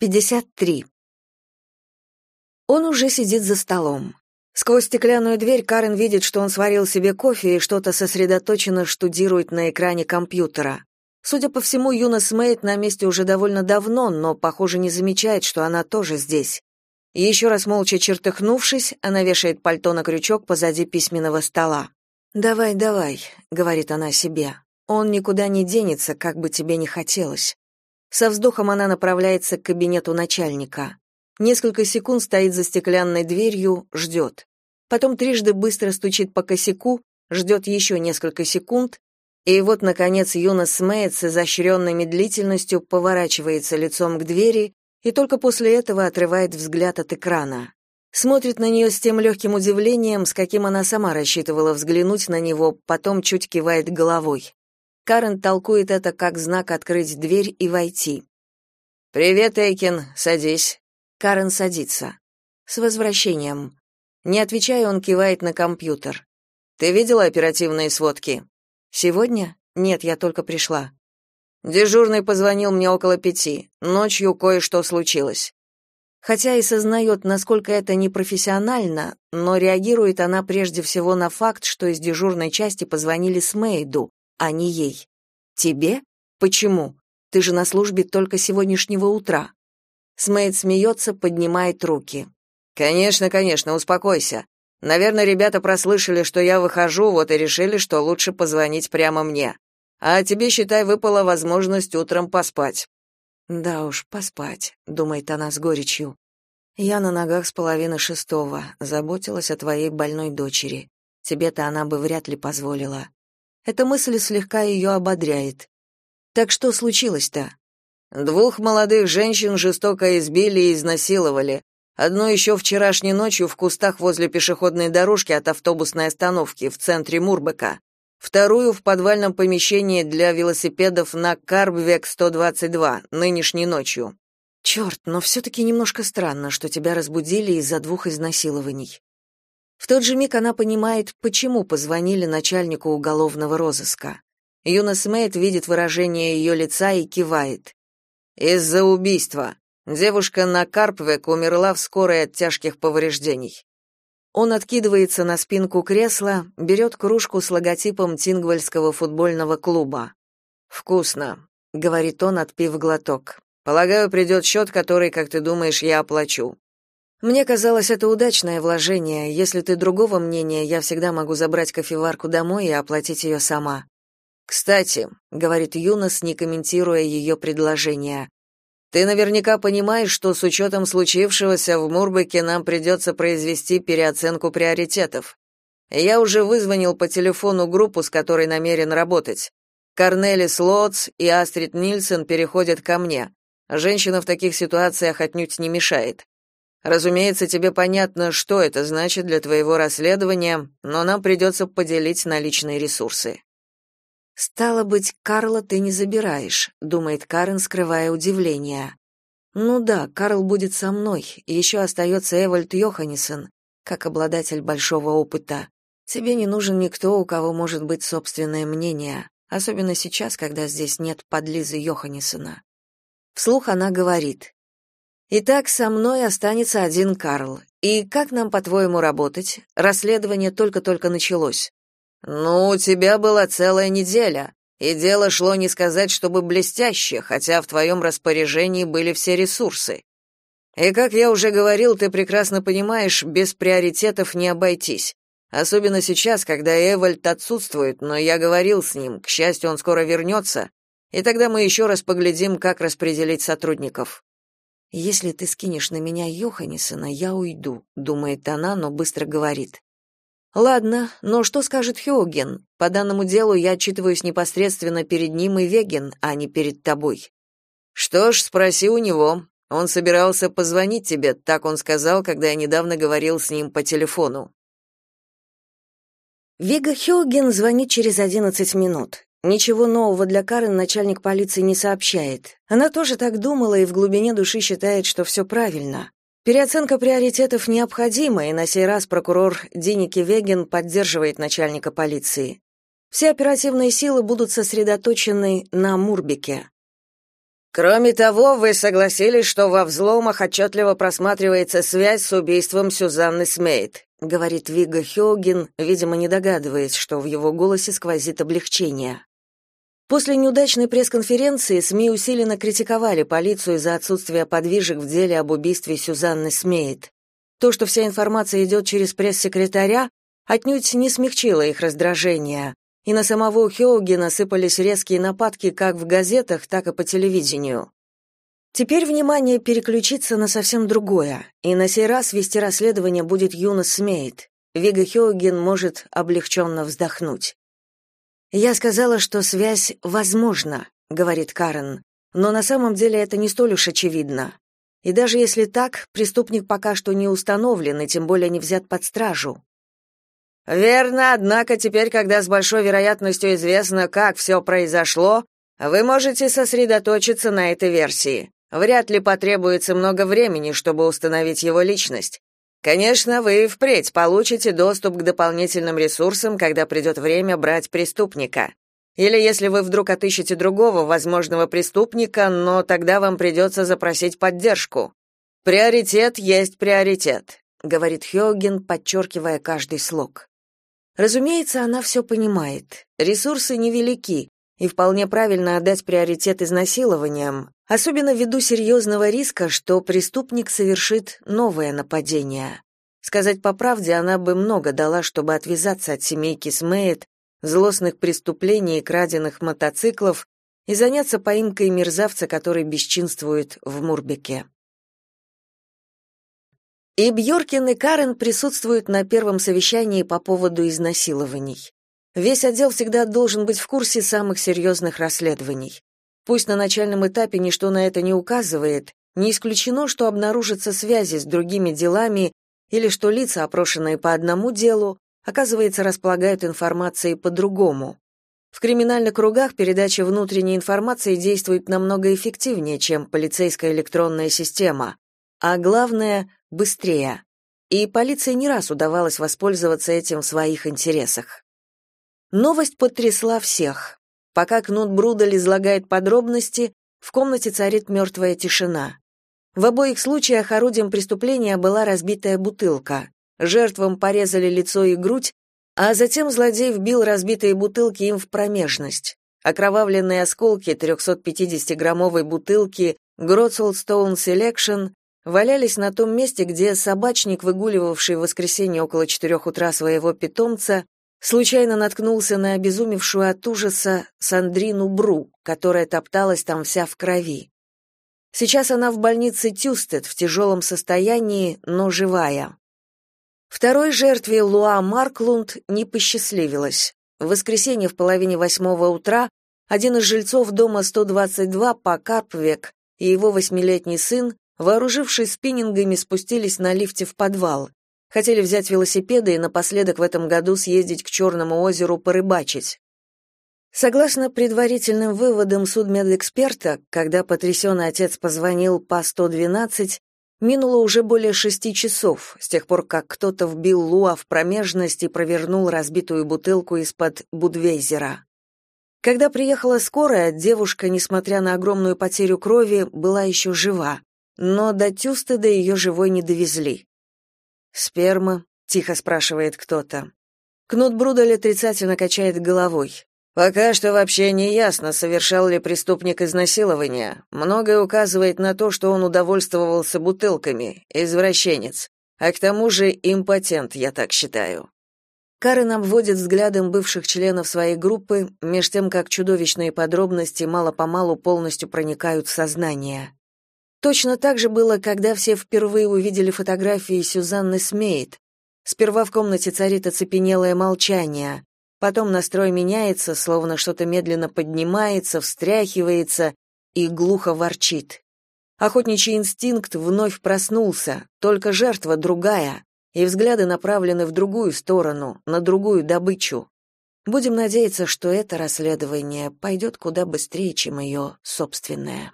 53. Он уже сидит за столом. Сквозь стеклянную дверь Карен видит, что он сварил себе кофе и что-то сосредоточенно штудирует на экране компьютера. Судя по всему, Юнос Мэйд на месте уже довольно давно, но, похоже, не замечает, что она тоже здесь. Еще раз молча чертыхнувшись, она вешает пальто на крючок позади письменного стола. «Давай, давай», — говорит она себе. «Он никуда не денется, как бы тебе ни хотелось». Со вздохом она направляется к кабинету начальника. Несколько секунд стоит за стеклянной дверью, ждет. Потом трижды быстро стучит по косяку, ждет еще несколько секунд, и вот, наконец, Юнос Смеет с изощренной медлительностью поворачивается лицом к двери и только после этого отрывает взгляд от экрана. Смотрит на нее с тем легким удивлением, с каким она сама рассчитывала взглянуть на него, потом чуть кивает головой. Карен толкует это как знак открыть дверь и войти. «Привет, Эйкин, садись». Карен садится. «С возвращением». Не отвечая, он кивает на компьютер. «Ты видела оперативные сводки?» «Сегодня? Нет, я только пришла». Дежурный позвонил мне около пяти. Ночью кое-что случилось. Хотя и сознает, насколько это непрофессионально, но реагирует она прежде всего на факт, что из дежурной части позвонили Смейду, а не ей. Тебе? Почему? Ты же на службе только сегодняшнего утра. Смейд смеется, поднимает руки. Конечно, конечно, успокойся. Наверное, ребята прослышали, что я выхожу, вот и решили, что лучше позвонить прямо мне. А тебе, считай, выпала возможность утром поспать. Да уж, поспать, думает она с горечью. Я на ногах с половины шестого, заботилась о твоей больной дочери. Тебе-то она бы вряд ли позволила. Эта мысль слегка ее ободряет. Так что случилось-то? Двух молодых женщин жестоко избили и изнасиловали. Одну еще вчерашней ночью в кустах возле пешеходной дорожки от автобусной остановки в центре Мурбека. Вторую в подвальном помещении для велосипедов на Карбвек 122 нынешней ночью. Черт, но все-таки немножко странно, что тебя разбудили из-за двух изнасилований. В тот же миг она понимает, почему позвонили начальнику уголовного розыска. Юна Смейт видит выражение ее лица и кивает. «Из-за убийства. Девушка на Карпвек умерла в скорой от тяжких повреждений». Он откидывается на спинку кресла, берет кружку с логотипом Тингвальского футбольного клуба. «Вкусно», — говорит он, отпив глоток. «Полагаю, придет счет, который, как ты думаешь, я оплачу. Мне казалось, это удачное вложение. Если ты другого мнения, я всегда могу забрать кофеварку домой и оплатить ее сама. Кстати, говорит Юнос, не комментируя ее предложение. Ты наверняка понимаешь, что с учетом случившегося в Мурбеке нам придется произвести переоценку приоритетов. Я уже вызвонил по телефону группу, с которой намерен работать. Корнелис Лотс и Астрид Нильсон переходят ко мне. Женщина в таких ситуациях отнюдь не мешает. Разумеется, тебе понятно, что это значит для твоего расследования, но нам придется поделить наличные ресурсы. Стало быть, Карла ты не забираешь, думает Карен, скрывая удивление. Ну да, Карл будет со мной, и еще остается Эвальд Йоханнесен, как обладатель большого опыта. Тебе не нужен никто, у кого может быть собственное мнение, особенно сейчас, когда здесь нет подлизы Йоханнесена. Вслух она говорит: Итак, со мной останется один Карл. И как нам, по-твоему, работать? Расследование только-только началось. Ну, у тебя была целая неделя, и дело шло не сказать, чтобы блестяще, хотя в твоем распоряжении были все ресурсы. И как я уже говорил, ты прекрасно понимаешь, без приоритетов не обойтись. Особенно сейчас, когда Эвальд отсутствует, но я говорил с ним, к счастью, он скоро вернется, и тогда мы еще раз поглядим, как распределить сотрудников. Если ты скинешь на меня Йоханнесона, я уйду, думает она, но быстро говорит. Ладно, но что скажет Хёген? По данному делу я отчитываюсь непосредственно перед ним и Веген, а не перед тобой. Что ж, спроси у него. Он собирался позвонить тебе, так он сказал, когда я недавно говорил с ним по телефону. Вега Хёген звонит через одиннадцать минут. Ничего нового для Карен начальник полиции не сообщает. Она тоже так думала и в глубине души считает, что все правильно. Переоценка приоритетов необходима, и на сей раз прокурор Диники Веген поддерживает начальника полиции. Все оперативные силы будут сосредоточены на Мурбике. Кроме того, вы согласились, что во взломах отчетливо просматривается связь с убийством Сюзанны Смейт, говорит Вига Хёген, видимо, не догадываясь, что в его голосе сквозит облегчение. После неудачной пресс-конференции СМИ усиленно критиковали полицию за отсутствие подвижек в деле об убийстве Сюзанны Смейт. То, что вся информация идет через пресс-секретаря, отнюдь не смягчило их раздражение и на самого Хеогена сыпались резкие нападки как в газетах, так и по телевидению. Теперь внимание переключится на совсем другое, и на сей раз вести расследование будет Юнос Смейт. Вига Хеоген может облегченно вздохнуть. «Я сказала, что связь возможна», — говорит Карен, «но на самом деле это не столь уж очевидно. И даже если так, преступник пока что не установлен и тем более не взят под стражу. Верно, однако теперь, когда с большой вероятностью известно, как все произошло, вы можете сосредоточиться на этой версии. Вряд ли потребуется много времени, чтобы установить его личность. Конечно, вы впредь получите доступ к дополнительным ресурсам, когда придет время брать преступника. Или если вы вдруг отыщете другого возможного преступника, но тогда вам придется запросить поддержку. Приоритет есть приоритет, говорит Хёген, подчеркивая каждый слог. Разумеется, она все понимает. Ресурсы невелики, и вполне правильно отдать приоритет изнасилованиям, особенно ввиду серьезного риска, что преступник совершит новое нападение. Сказать по правде, она бы много дала, чтобы отвязаться от семейки Смейт, злостных преступлений и краденных мотоциклов и заняться поимкой мерзавца, который бесчинствует в Мурбеке. И Бьоркин и Карен присутствуют на первом совещании по поводу изнасилований. Весь отдел всегда должен быть в курсе самых серьезных расследований. Пусть на начальном этапе ничто на это не указывает, не исключено, что обнаружатся связи с другими делами или что лица, опрошенные по одному делу, оказывается, располагают информацией по другому. В криминальных кругах передача внутренней информации действует намного эффективнее, чем полицейская электронная система, а главное быстрее. И полиции не раз удавалось воспользоваться этим в своих интересах. Новость потрясла всех. Пока Кнут Брудель излагает подробности, в комнате царит мертвая тишина. В обоих случаях орудием преступления была разбитая бутылка. Жертвам порезали лицо и грудь, а затем злодей вбил разбитые бутылки им в промежность. Окровавленные осколки 350-граммовой бутылки Grotzel Stone Selection валялись на том месте, где собачник, выгуливавший в воскресенье около четырех утра своего питомца, случайно наткнулся на обезумевшую от ужаса Сандрину Бру, которая топталась там вся в крови. Сейчас она в больнице Тюстед в тяжелом состоянии, но живая. Второй жертве Луа Марклунд не посчастливилось. В воскресенье в половине восьмого утра один из жильцов дома 122 по Карпвек и его восьмилетний сын Вооружившись спиннингами, спустились на лифте в подвал. Хотели взять велосипеды и напоследок в этом году съездить к Черному озеру порыбачить. Согласно предварительным выводам судмедэксперта, когда потрясенный отец позвонил по 112, минуло уже более шести часов, с тех пор, как кто-то вбил Луа в промежность и провернул разбитую бутылку из-под Будвейзера. Когда приехала скорая, девушка, несмотря на огромную потерю крови, была еще жива но до Тюстеда ее живой не довезли. «Сперма?» — тихо спрашивает кто-то. Кнут Брудель отрицательно качает головой. «Пока что вообще не ясно, совершал ли преступник изнасилование. Многое указывает на то, что он удовольствовался бутылками, извращенец. А к тому же импотент, я так считаю». Карен обводит взглядом бывших членов своей группы, меж тем как чудовищные подробности мало-помалу полностью проникают в сознание. Точно так же было, когда все впервые увидели фотографии Сюзанны Смейт. Сперва в комнате царит оцепенелое молчание, потом настрой меняется, словно что-то медленно поднимается, встряхивается и глухо ворчит. Охотничий инстинкт вновь проснулся, только жертва другая, и взгляды направлены в другую сторону, на другую добычу. Будем надеяться, что это расследование пойдет куда быстрее, чем ее собственное.